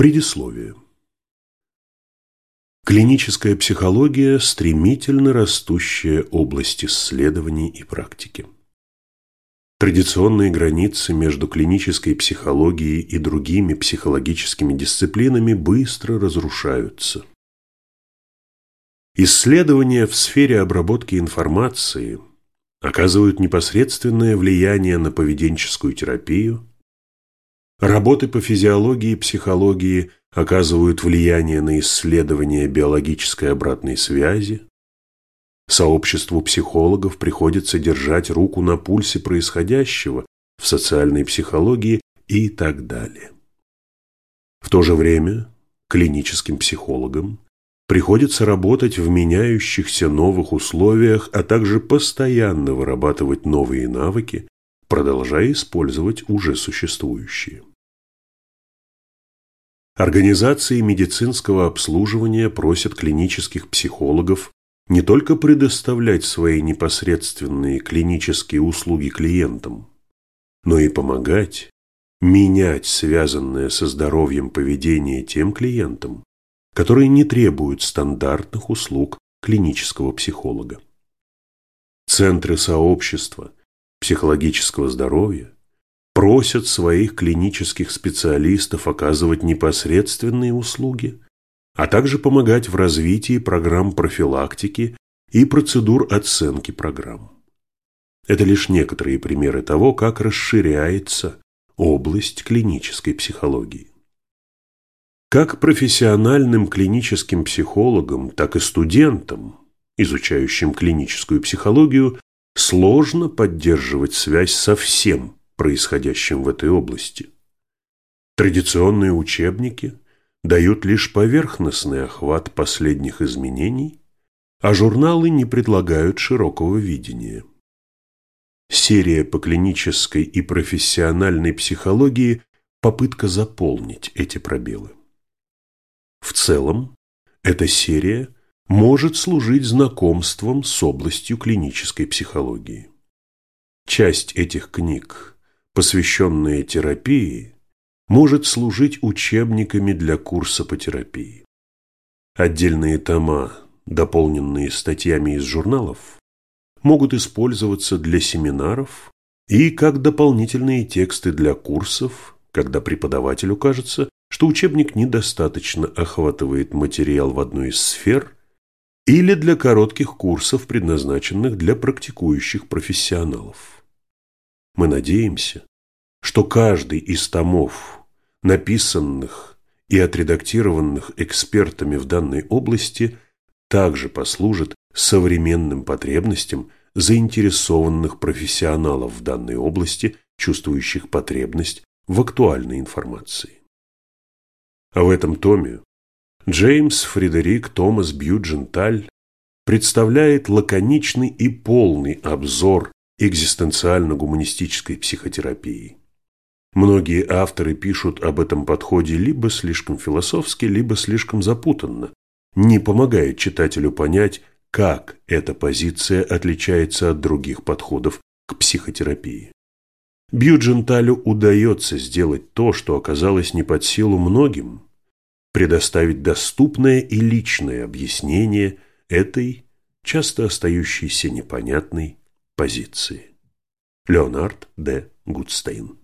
Предисловие. Клиническая психология – стремительно растущая область исследований и практики. Традиционные границы между клинической психологией и другими психологическими дисциплинами быстро разрушаются. Исследования в сфере обработки информации оказывают непосредственное влияние на поведенческую терапию, работы по физиологии и психологии оказывают влияние на исследование биологической обратной связи, сообществу психологов приходится держать руку на пульсе происходящего в социальной психологии и так далее. В то же время клиническим психологам приходится работать в меняющихся новых условиях, а также постоянно вырабатывать новые навыки, продолжая использовать уже существующие. Организации медицинского обслуживания просят клинических психологов не только предоставлять свои непосредственные клинические услуги клиентам, но и помогать менять связанное со здоровьем поведение тем клиентам, которые не требуют стандартных услуг клинического психолога. Центры сообщества психологического здоровья просят своих клинических специалистов оказывать непосредственные услуги, а также помогать в развитии программ профилактики и процедур оценки программ. Это лишь некоторые примеры того, как расширяется область клинической психологии. Как профессиональным клиническим психологам, так и студентам, изучающим клиническую психологию, сложно поддерживать связь со всем происходящим в этой области. Традиционные учебники дают лишь поверхностный охват последних изменений, а журналы не предлагают широкого видения. Серия по клинической и профессиональной психологии – попытка заполнить эти пробелы. В целом, эта серия может служить знакомством с областью клинической психологии. Часть этих книг, посвященная терапии, может служить учебниками для курса по терапии. Отдельные тома, дополненные статьями из журналов, могут использоваться для семинаров и как дополнительные тексты для курсов, когда преподавателю кажется, что учебник недостаточно охватывает материал в одной из сфер или для коротких курсов, предназначенных для практикующих профессионалов. Мы надеемся, что каждый из томов, написанных и отредактированных экспертами в данной области, также послужит современным потребностям заинтересованных профессионалов в данной области, чувствующих потребность в актуальной информации. А в этом томе Джеймс Фредерик Томас Бьюдженталь представляет лаконичный и полный обзор экзистенциально-гуманистической психотерапии. Многие авторы пишут об этом подходе либо слишком философски, либо слишком запутанно, не помогая читателю понять, как эта позиция отличается от других подходов к психотерапии. Бьюдженталю удается сделать то, что оказалось не под силу многим, предоставить доступное и личное объяснение этой, часто остающейся непонятной, позиции. Леонард Д. Гудстейн